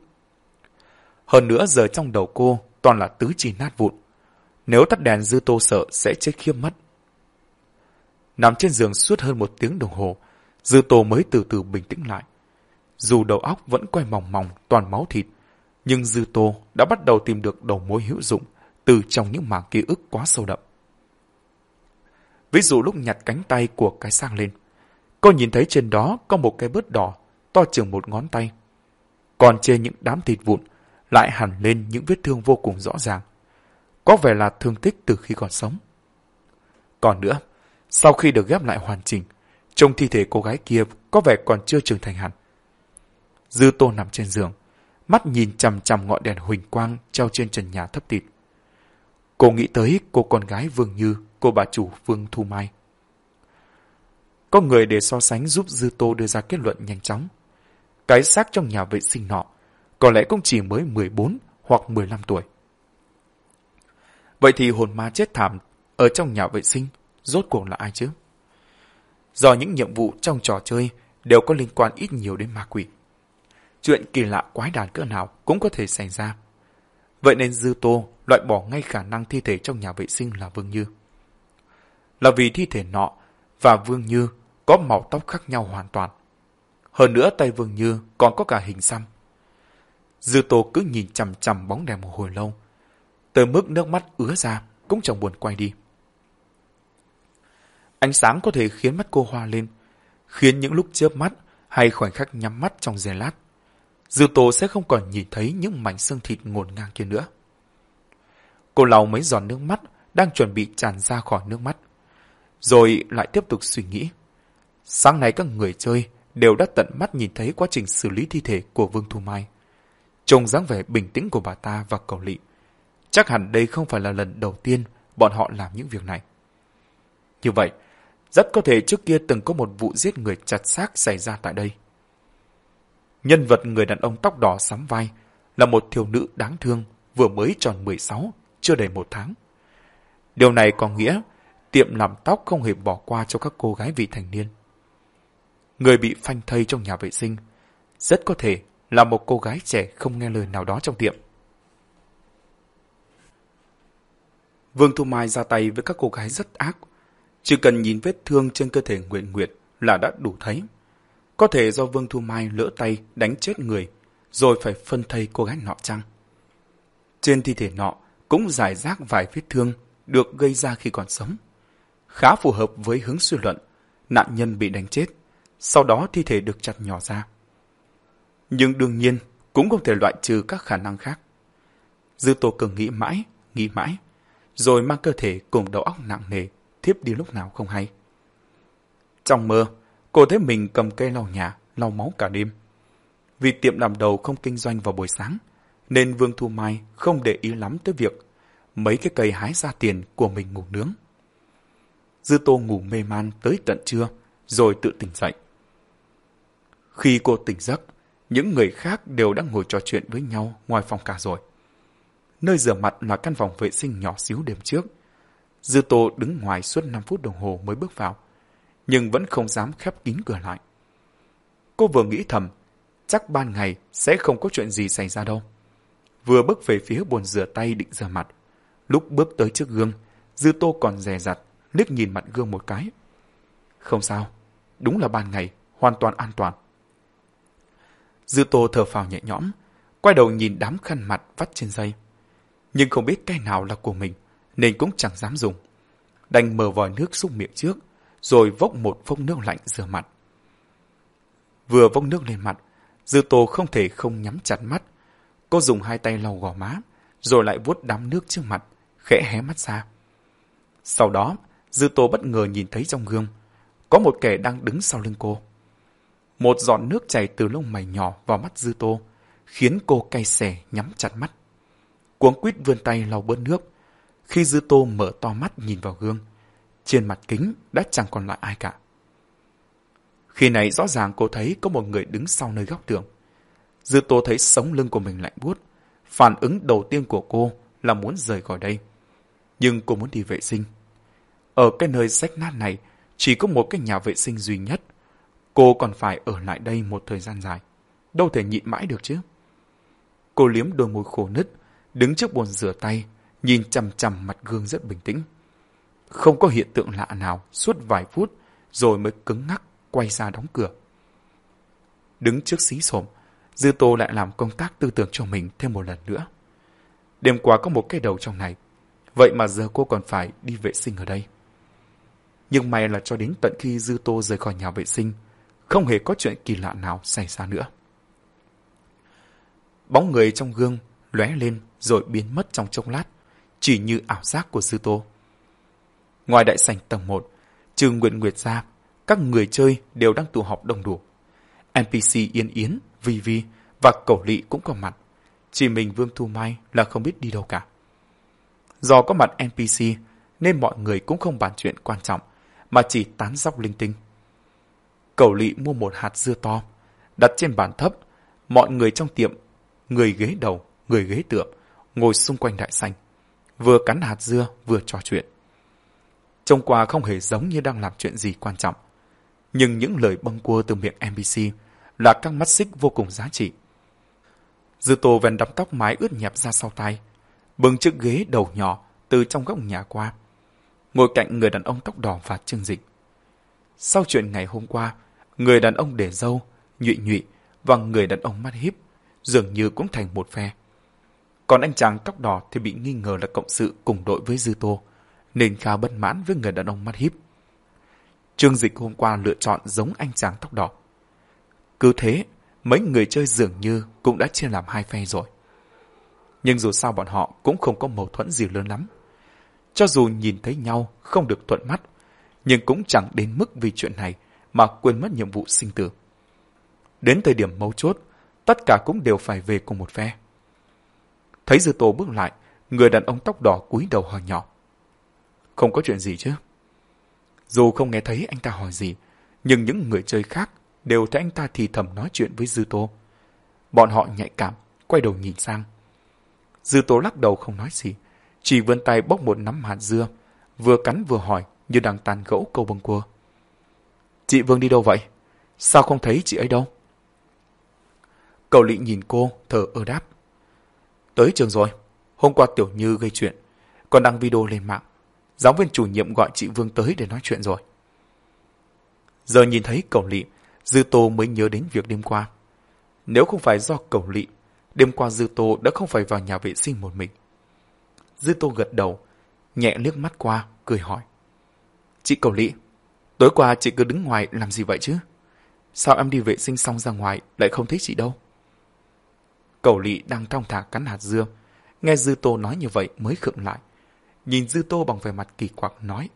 Speaker 1: Hơn nữa giờ trong đầu cô toàn là tứ chi nát vụn. Nếu tắt đèn Dư Tô sợ sẽ chết khiếp mất. Nằm trên giường suốt hơn một tiếng đồng hồ, Dư Tô mới từ từ bình tĩnh lại. Dù đầu óc vẫn quay mòng mòng toàn máu thịt, nhưng Dư Tô đã bắt đầu tìm được đầu mối hữu dụng từ trong những mảng ký ức quá sâu đậm. Ví dụ lúc nhặt cánh tay của cái sang lên, cô nhìn thấy trên đó có một cái bớt đỏ, to chừng một ngón tay. Còn trên những đám thịt vụn lại hẳn lên những vết thương vô cùng rõ ràng. Có vẻ là thương tích từ khi còn sống. Còn nữa, sau khi được ghép lại hoàn chỉnh, trông thi thể cô gái kia có vẻ còn chưa trưởng thành hẳn. Dư tô nằm trên giường, mắt nhìn chằm chằm ngọn đèn huỳnh quang treo trên trần nhà thấp tịt. Cô nghĩ tới cô con gái Vương Như, cô bà chủ Vương Thu Mai. Có người để so sánh giúp Dư Tô đưa ra kết luận nhanh chóng. Cái xác trong nhà vệ sinh nọ có lẽ cũng chỉ mới 14 hoặc 15 tuổi. Vậy thì hồn ma chết thảm ở trong nhà vệ sinh rốt cuộc là ai chứ? Do những nhiệm vụ trong trò chơi đều có liên quan ít nhiều đến ma quỷ. Chuyện kỳ lạ quái đản cỡ nào cũng có thể xảy ra. Vậy nên Dư Tô loại bỏ ngay khả năng thi thể trong nhà vệ sinh là Vương Như. Là vì thi thể nọ và Vương Như có màu tóc khác nhau hoàn toàn. Hơn nữa tay Vương Như còn có cả hình xăm. Dư Tô cứ nhìn chằm chằm bóng đèn một hồi lâu. Tới mức nước mắt ứa ra cũng chẳng buồn quay đi. Ánh sáng có thể khiến mắt cô hoa lên, khiến những lúc chớp mắt hay khoảnh khắc nhắm mắt trong giây lát. Dư Tô sẽ không còn nhìn thấy những mảnh xương thịt ngổn ngang kia nữa. Cô lau mấy giọt nước mắt đang chuẩn bị tràn ra khỏi nước mắt. Rồi lại tiếp tục suy nghĩ. Sáng nay các người chơi đều đã tận mắt nhìn thấy quá trình xử lý thi thể của Vương Thu Mai. Trông dáng vẻ bình tĩnh của bà ta và cầu lị. Chắc hẳn đây không phải là lần đầu tiên bọn họ làm những việc này. Như vậy, rất có thể trước kia từng có một vụ giết người chặt xác xảy ra tại đây. Nhân vật người đàn ông tóc đỏ sắm vai là một thiếu nữ đáng thương vừa mới tròn 16, chưa đầy một tháng. Điều này có nghĩa tiệm làm tóc không hề bỏ qua cho các cô gái vị thành niên. Người bị phanh thây trong nhà vệ sinh rất có thể là một cô gái trẻ không nghe lời nào đó trong tiệm. Vương Thu Mai ra tay với các cô gái rất ác. Chỉ cần nhìn vết thương trên cơ thể Nguyện Nguyệt là đã đủ thấy. Có thể do Vương Thu Mai lỡ tay đánh chết người, rồi phải phân thây cô gái nọ chăng? Trên thi thể nọ cũng giải rác vài vết thương được gây ra khi còn sống. Khá phù hợp với hướng suy luận, nạn nhân bị đánh chết, sau đó thi thể được chặt nhỏ ra. Nhưng đương nhiên, cũng không thể loại trừ các khả năng khác. Dư Tô cường nghĩ mãi, nghĩ mãi, rồi mang cơ thể cùng đầu óc nặng nề, thiếp đi lúc nào không hay. Trong mơ, cô thấy mình cầm cây lau nhà, lau máu cả đêm. Vì tiệm làm đầu không kinh doanh vào buổi sáng, nên Vương Thu Mai không để ý lắm tới việc mấy cái cây hái ra tiền của mình ngủ nướng. Dư Tô ngủ mê man tới tận trưa, rồi tự tỉnh dậy. Khi cô tỉnh giấc, những người khác đều đang ngồi trò chuyện với nhau ngoài phòng cả rồi. Nơi rửa mặt là căn phòng vệ sinh nhỏ xíu đêm trước. Dư Tô đứng ngoài suốt 5 phút đồng hồ mới bước vào, nhưng vẫn không dám khép kín cửa lại. Cô vừa nghĩ thầm, chắc ban ngày sẽ không có chuyện gì xảy ra đâu. Vừa bước về phía bồn rửa tay định rửa mặt, lúc bước tới trước gương, Dư Tô còn dè dặt, liếc nhìn mặt gương một cái. Không sao, đúng là ban ngày, hoàn toàn an toàn. Dư Tô thở phào nhẹ nhõm, quay đầu nhìn đám khăn mặt vắt trên dây. Nhưng không biết cái nào là của mình, nên cũng chẳng dám dùng. Đành mở vòi nước xúc miệng trước, rồi vốc một vốc nước lạnh rửa mặt. Vừa vốc nước lên mặt, Dư Tô không thể không nhắm chặt mắt. Cô dùng hai tay lau gò má, rồi lại vuốt đám nước trước mặt, khẽ hé mắt ra. Sau đó, Dư Tô bất ngờ nhìn thấy trong gương, có một kẻ đang đứng sau lưng cô. Một giọt nước chảy từ lông mày nhỏ vào mắt Dư Tô, khiến cô cay xè nhắm chặt mắt. Cuống quýt vươn tay lau bớt nước. Khi Dư Tô mở to mắt nhìn vào gương, trên mặt kính đã chẳng còn lại ai cả. Khi này rõ ràng cô thấy có một người đứng sau nơi góc tường. Dư Tô thấy sống lưng của mình lạnh buốt. Phản ứng đầu tiên của cô là muốn rời khỏi đây. Nhưng cô muốn đi vệ sinh. Ở cái nơi rách nát này, chỉ có một cái nhà vệ sinh duy nhất. Cô còn phải ở lại đây một thời gian dài. Đâu thể nhịn mãi được chứ. Cô liếm đôi môi khổ nứt, đứng trước bồn rửa tay, nhìn chằm chằm mặt gương rất bình tĩnh. Không có hiện tượng lạ nào suốt vài phút rồi mới cứng ngắc quay ra đóng cửa. Đứng trước xí xổm, Dư Tô lại làm công tác tư tưởng cho mình thêm một lần nữa. Đêm qua có một cái đầu trong này, vậy mà giờ cô còn phải đi vệ sinh ở đây. Nhưng may là cho đến tận khi Dư Tô rời khỏi nhà vệ sinh, không hề có chuyện kỳ lạ nào xảy ra nữa. Bóng người trong gương lóe lên rồi biến mất trong chốc lát, chỉ như ảo giác của Dư Tô. Ngoài đại sảnh tầng 1, trừ Nguyện Nguyệt ra, các người chơi đều đang tụ họp đông đủ. NPC Yên Yến, Vi Vi và Cẩu Lị cũng có mặt. Chỉ mình Vương Thu Mai là không biết đi đâu cả. Do có mặt NPC nên mọi người cũng không bàn chuyện quan trọng mà chỉ tán dóc linh tinh. Cẩu Lị mua một hạt dưa to, đặt trên bàn thấp, mọi người trong tiệm, người ghế đầu, người ghế tựa, ngồi xung quanh đại sảnh, vừa cắn hạt dưa vừa trò chuyện. Trông qua không hề giống như đang làm chuyện gì quan trọng. Nhưng những lời bâng quơ từ miệng MBC là các mắt xích vô cùng giá trị. Dư tô vén đắm tóc mái ướt nhẹp ra sau tay, bưng chiếc ghế đầu nhỏ từ trong góc nhà qua, ngồi cạnh người đàn ông tóc đỏ và trương dịch. Sau chuyện ngày hôm qua, người đàn ông để dâu, nhụy nhụy và người đàn ông mắt híp dường như cũng thành một phe. Còn anh chàng tóc đỏ thì bị nghi ngờ là cộng sự cùng đội với Dư Tô, nên khá bất mãn với người đàn ông mắt híp. Trương Dịch hôm qua lựa chọn giống anh chàng tóc đỏ. Cứ thế, mấy người chơi dường như cũng đã chia làm hai phe rồi. Nhưng dù sao bọn họ cũng không có mâu thuẫn gì lớn lắm. Cho dù nhìn thấy nhau không được thuận mắt, nhưng cũng chẳng đến mức vì chuyện này mà quên mất nhiệm vụ sinh tử. Đến thời điểm mấu chốt, tất cả cũng đều phải về cùng một phe. Thấy Dư Tô bước lại, người đàn ông tóc đỏ cúi đầu hỏi nhỏ. Không có chuyện gì chứ? Dù không nghe thấy anh ta hỏi gì, nhưng những người chơi khác đều thấy anh ta thì thầm nói chuyện với Dư Tô. Bọn họ nhạy cảm, quay đầu nhìn sang. Dư Tô lắc đầu không nói gì, chỉ vươn tay bóc một nắm hạt dưa, vừa cắn vừa hỏi như đang tàn gẫu câu bông cua. Chị Vương đi đâu vậy? Sao không thấy chị ấy đâu? Cầu lị nhìn cô, thở ơ đáp. Tới trường rồi, hôm qua Tiểu Như gây chuyện, còn đăng video lên mạng. Giáo viên chủ nhiệm gọi chị Vương tới để nói chuyện rồi. Giờ nhìn thấy cầu lị, Dư Tô mới nhớ đến việc đêm qua. Nếu không phải do cầu lị, đêm qua Dư Tô đã không phải vào nhà vệ sinh một mình. Dư Tô gật đầu, nhẹ liếc mắt qua, cười hỏi. Chị cầu lị, tối qua chị cứ đứng ngoài làm gì vậy chứ? Sao em đi vệ sinh xong ra ngoài lại không thấy chị đâu? Cầu lị đang trong thả cắn hạt dưa. Nghe Dư Tô nói như vậy mới khựng lại. Nhìn Dư Tô bằng vẻ mặt kỳ quặc nói.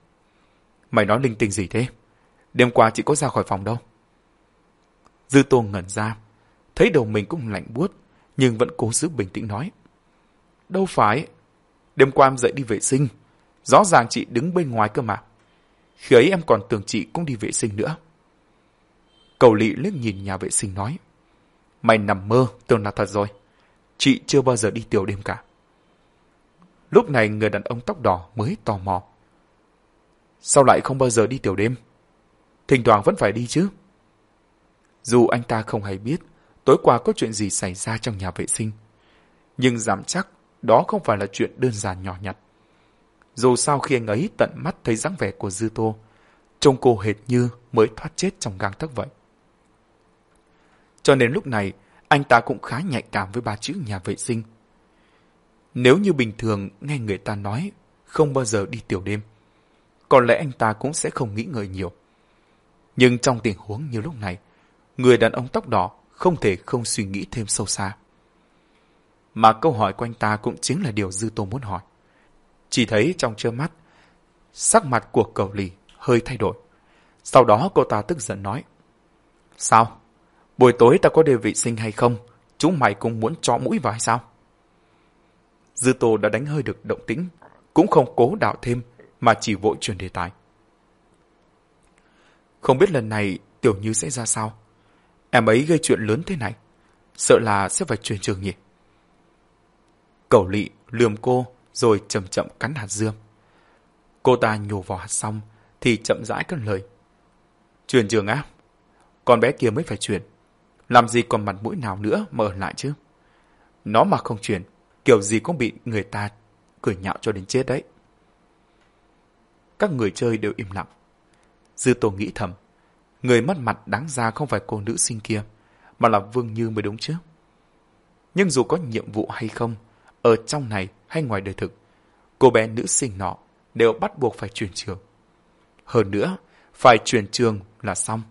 Speaker 1: Mày nói linh tinh gì thế? Đêm qua chị có ra khỏi phòng đâu? Dư Tô ngẩn ra. Thấy đầu mình cũng lạnh buốt, nhưng vẫn cố giữ bình tĩnh nói. Đâu phải. Đêm qua em dậy đi vệ sinh. Rõ ràng chị đứng bên ngoài cơ mà. Khi ấy em còn tưởng chị cũng đi vệ sinh nữa. Cầu lị liếc nhìn nhà vệ sinh nói. Mày nằm mơ, tưởng là thật rồi. Chị chưa bao giờ đi tiểu đêm cả. Lúc này người đàn ông tóc đỏ mới tò mò. Sao lại không bao giờ đi tiểu đêm? Thỉnh thoảng vẫn phải đi chứ. Dù anh ta không hay biết tối qua có chuyện gì xảy ra trong nhà vệ sinh, nhưng dám chắc đó không phải là chuyện đơn giản nhỏ nhặt. Dù sao khi anh ấy tận mắt thấy dáng vẻ của Dư Tô, trông cô hệt như mới thoát chết trong gang tấc vậy. Cho nên lúc này, anh ta cũng khá nhạy cảm với ba chữ nhà vệ sinh. Nếu như bình thường nghe người ta nói không bao giờ đi tiểu đêm, có lẽ anh ta cũng sẽ không nghĩ ngợi nhiều. Nhưng trong tình huống như lúc này, người đàn ông tóc đỏ không thể không suy nghĩ thêm sâu xa. Mà câu hỏi của anh ta cũng chính là điều Dư Tô muốn hỏi. Chỉ thấy trong trơ mắt, sắc mặt của cầu lì hơi thay đổi. Sau đó cô ta tức giận nói. Sao? Buổi tối ta có đề vị sinh hay không? Chúng mày cũng muốn cho mũi vào hay sao? Dư Tô đã đánh hơi được động tĩnh, cũng không cố đạo thêm mà chỉ vội chuyển đề tài. Không biết lần này Tiểu Như sẽ ra sao? Em ấy gây chuyện lớn thế này, sợ là sẽ phải truyền trường nhỉ? Cẩu lị lườm cô rồi chậm chậm cắn hạt dưa. Cô ta nhổ vào hạt xong thì chậm rãi cất lời. Truyền trường á? Con bé kia mới phải truyền. Làm gì còn mặt mũi nào nữa mà ở lại chứ? Nó mà không truyền, kiểu gì cũng bị người ta cười nhạo cho đến chết đấy. Các người chơi đều im lặng. Dư Tô nghĩ thầm, người mất mặt đáng ra không phải cô nữ sinh kia, mà là Vương Như mới đúng chứ. Nhưng dù có nhiệm vụ hay không, ở trong này hay ngoài đời thực, cô bé nữ sinh nọ đều bắt buộc phải chuyển trường. Hơn nữa, phải chuyển trường là xong.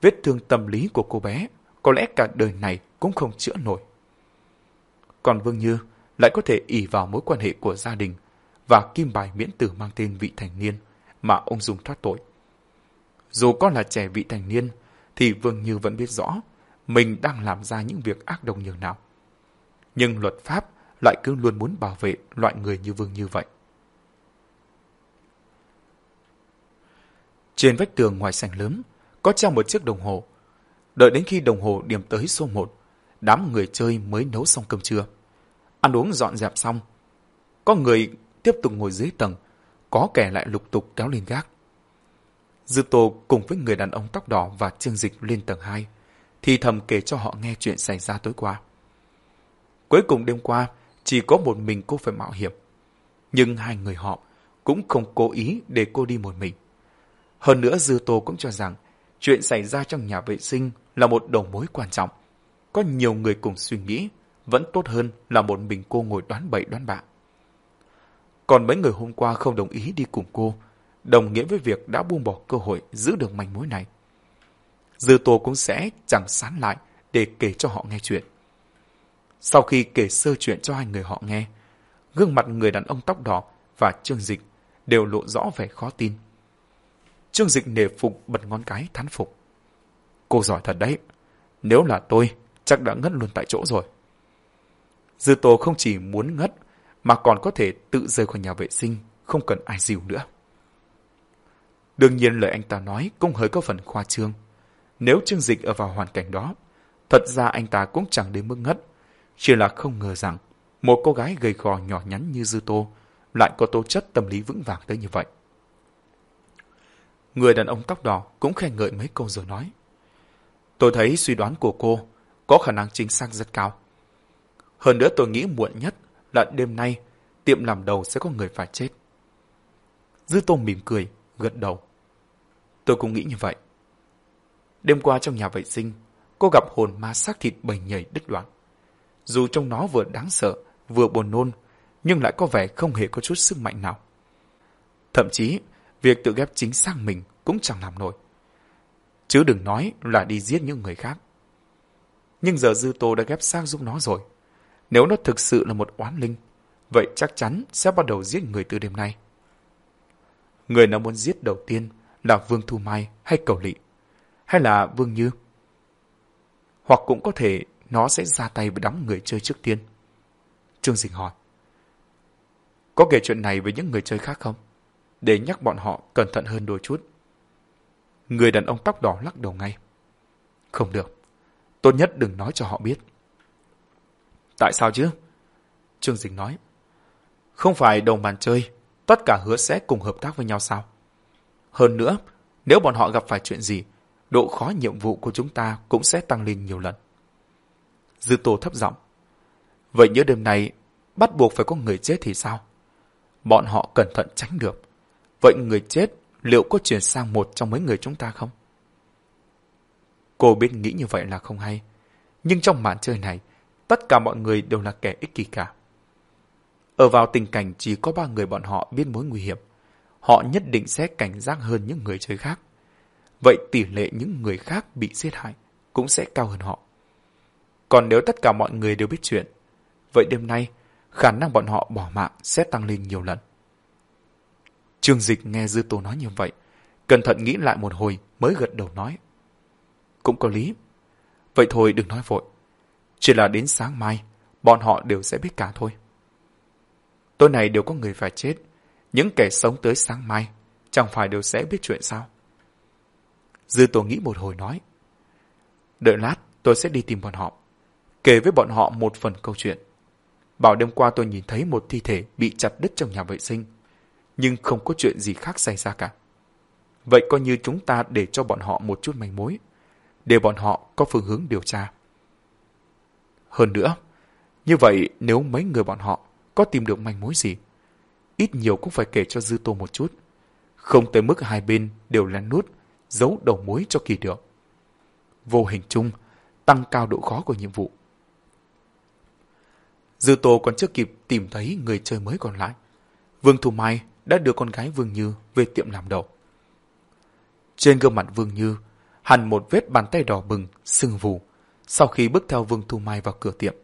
Speaker 1: Vết thương tâm lý của cô bé có lẽ cả đời này cũng không chữa nổi. Còn Vương Như lại có thể ỷ vào mối quan hệ của gia đình và kim bài miễn tử mang tên vị thành niên mà ông dùng thoát tội. Dù con là trẻ vị thành niên, thì Vương Như vẫn biết rõ mình đang làm ra những việc ác độc nhường nào. Nhưng luật pháp lại cứ luôn muốn bảo vệ loại người như Vương Như vậy. Trên vách tường ngoài sảnh lớn, có treo một chiếc đồng hồ. Đợi đến khi đồng hồ điểm tới số 1, đám người chơi mới nấu xong cơm trưa. Ăn uống dọn dẹp xong. Có người tiếp tục ngồi dưới tầng, có kẻ lại lục tục kéo lên gác. Dư Tô cùng với người đàn ông tóc đỏ và Trương Dịch lên tầng 2, thì thầm kể cho họ nghe chuyện xảy ra tối qua. Cuối cùng đêm qua, chỉ có một mình cô phải mạo hiểm. Nhưng hai người họ cũng không cố ý để cô đi một mình. Hơn nữa Dư Tô cũng cho rằng chuyện xảy ra trong nhà vệ sinh là một đầu mối quan trọng. Có nhiều người cùng suy nghĩ, vẫn tốt hơn là một mình cô ngồi đoán bậy đoán bạ. Còn mấy người hôm qua không đồng ý đi cùng cô, đồng nghĩa với việc đã buông bỏ cơ hội giữ được manh mối này. Dư Tô cũng sẽ chẳng sán lại để kể cho họ nghe chuyện. Sau khi kể sơ chuyện cho hai người họ nghe, gương mặt người đàn ông tóc đỏ và Trương Dịch đều lộ rõ vẻ khó tin. Trương Dịch nề phục bật ngón cái thán phục. Cô giỏi thật đấy. Nếu là tôi, chắc đã ngất luôn tại chỗ rồi. Dư Tô không chỉ muốn ngất, mà còn có thể tự rời khỏi nhà vệ sinh, không cần ai dìu nữa. Đương nhiên lời anh ta nói cũng hơi có phần khoa trương. Nếu Trương Dịch ở vào hoàn cảnh đó, thật ra anh ta cũng chẳng đến mức ngất, chỉ là không ngờ rằng một cô gái gầy gò nhỏ nhắn như Dư Tô lại có tố chất tâm lý vững vàng tới như vậy. Người đàn ông tóc đỏ cũng khen ngợi mấy câu rồi nói. Tôi thấy suy đoán của cô có khả năng chính xác rất cao. Hơn nữa tôi nghĩ muộn nhất là đêm nay tiệm làm đầu sẽ có người phải chết. Dư Tô mỉm cười, gật đầu. Tôi cũng nghĩ như vậy. Đêm qua trong nhà vệ sinh, cô gặp hồn ma xác thịt bầy nhảy đứt đoạn. Dù trong nó vừa đáng sợ, vừa buồn nôn, nhưng lại có vẻ không hề có chút sức mạnh nào. Thậm chí, việc tự ghép chính xác mình cũng chẳng làm nổi. Chứ đừng nói là đi giết những người khác. Nhưng giờ Dư Tô đã ghép xác giúp nó rồi. Nếu nó thực sự là một oán linh, vậy chắc chắn sẽ bắt đầu giết người từ đêm nay. Người nó muốn giết đầu tiên là Vương Thu Mai hay Cầu Lị, hay là Vương Như. Hoặc cũng có thể nó sẽ ra tay với đám người chơi trước tiên. Trương Dình hỏi. Có kể chuyện này với những người chơi khác không? Để nhắc bọn họ cẩn thận hơn đôi chút. Người đàn ông tóc đỏ lắc đầu ngay. Không được. Tốt nhất đừng nói cho họ biết. Tại sao chứ? Trương Dịch nói. Không phải đồng bàn chơi, tất cả hứa sẽ cùng hợp tác với nhau sao? Hơn nữa, nếu bọn họ gặp phải chuyện gì, độ khó nhiệm vụ của chúng ta cũng sẽ tăng lên nhiều lần. Dư Tô thấp giọng. Vậy nhớ đêm nay bắt buộc phải có người chết thì sao? Bọn họ cẩn thận tránh được. Vậy người chết liệu có chuyển sang một trong mấy người chúng ta không? Cô biết nghĩ như vậy là không hay. Nhưng trong màn chơi này, tất cả mọi người đều là kẻ ích kỷ cả. Ở vào tình cảnh chỉ có ba người bọn họ biết mối nguy hiểm. Họ nhất định sẽ cảnh giác hơn những người chơi khác. Vậy tỷ lệ những người khác bị giết hại cũng sẽ cao hơn họ. Còn nếu tất cả mọi người đều biết chuyện, vậy đêm nay khả năng bọn họ bỏ mạng sẽ tăng lên nhiều lần. Trương Dịch nghe Dư Tô nói như vậy, cẩn thận nghĩ lại một hồi mới gật đầu nói. Cũng có lý. Vậy thôi đừng nói vội. Chỉ là đến sáng mai, bọn họ đều sẽ biết cả thôi. Tối nay đều có người phải chết. Những kẻ sống tới sáng mai, chẳng phải đều sẽ biết chuyện sao? Dư tổ nghĩ một hồi nói. Đợi lát, tôi sẽ đi tìm bọn họ. Kể với bọn họ một phần câu chuyện. Bảo đêm qua tôi nhìn thấy một thi thể bị chặt đứt trong nhà vệ sinh, nhưng không có chuyện gì khác xảy ra cả. Vậy coi như chúng ta để cho bọn họ một chút manh mối, để bọn họ có phương hướng điều tra. Hơn nữa, như vậy nếu mấy người bọn họ có tìm được manh mối gì, ít nhiều cũng phải kể cho Dư Tô một chút. Không tới mức hai bên đều lén nút, giấu đầu mối cho kỳ được. Vô hình chung, tăng cao độ khó của nhiệm vụ. Dư Tô còn chưa kịp tìm thấy người chơi mới còn lại. Vương thù Mai đã đưa con gái Vương Như về tiệm làm đầu. Trên gương mặt Vương Như hẳn một vết bàn tay đỏ bừng, sưng vù, sau khi bước theo Vương Thu Mai vào cửa tiệm.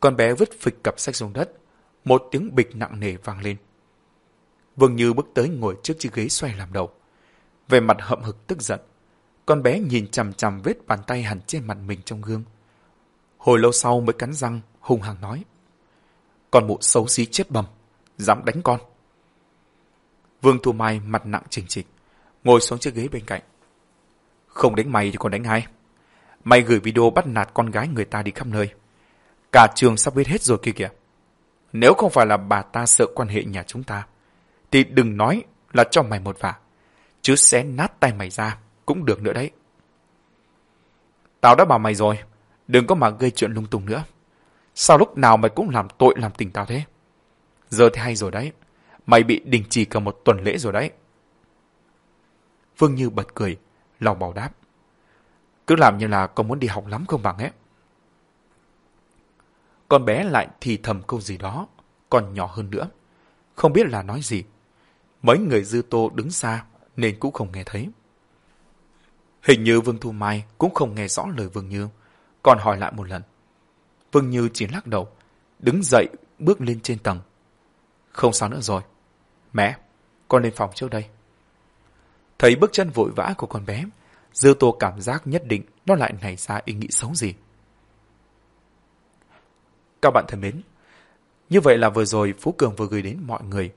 Speaker 1: Con bé vứt phịch cặp sách xuống đất, một tiếng bịch nặng nề vang lên. Vương Như bước tới ngồi trước chiếc ghế xoay làm đầu. Về mặt hậm hực tức giận, con bé nhìn chằm chằm vết bàn tay hẳn trên mặt mình trong gương. Hồi lâu sau mới cắn răng, hung hăng nói. Con mụ xấu xí chết bầm, dám đánh con. Vương Thu Mai mặt nặng chỉnh trịch, ngồi xuống chiếc ghế bên cạnh. Không đánh mày thì còn đánh ai? Mày gửi video bắt nạt con gái người ta đi khắp nơi. Cả trường sắp biết hết rồi kia kìa. Nếu không phải là bà ta sợ quan hệ nhà chúng ta, thì đừng nói là cho mày một vả. Chứ xé nát tay mày ra, cũng được nữa đấy. Tao đã bảo mày rồi, đừng có mà gây chuyện lung tung nữa. Sao lúc nào mày cũng làm tội làm tình tao thế? Giờ thì hay rồi đấy. Mày bị đình chỉ cả một tuần lễ rồi đấy. Phương Như bật cười, lòng bảo đáp. Cứ làm như là con muốn đi học lắm không bằng ấy. Con bé lại thì thầm câu gì đó, còn nhỏ hơn nữa. Không biết là nói gì. Mấy người dư tô đứng xa nên cũng không nghe thấy. Hình như Vương Thu Mai cũng không nghe rõ lời Vương Như, còn hỏi lại một lần. Vương Như chỉ lắc đầu, đứng dậy bước lên trên tầng. Không sao nữa rồi. Mẹ, con lên phòng trước đây. Thấy bước chân vội vã của con bé, Dư Tô cảm giác nhất định nó lại nảy ra ý nghĩ xấu gì. Các bạn thân mến, như vậy là vừa rồi Phú Cường vừa gửi đến mọi người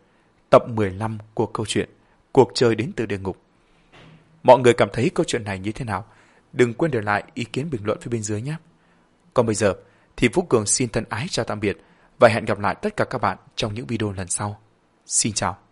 Speaker 1: tập 15 của câu chuyện Cuộc chơi đến từ địa ngục. Mọi người cảm thấy câu chuyện này như thế nào? Đừng quên để lại ý kiến bình luận phía bên dưới nhé. Còn bây giờ thì Phú Cường xin thân ái chào tạm biệt và hẹn gặp lại tất cả các bạn trong những video lần sau. Xin chào.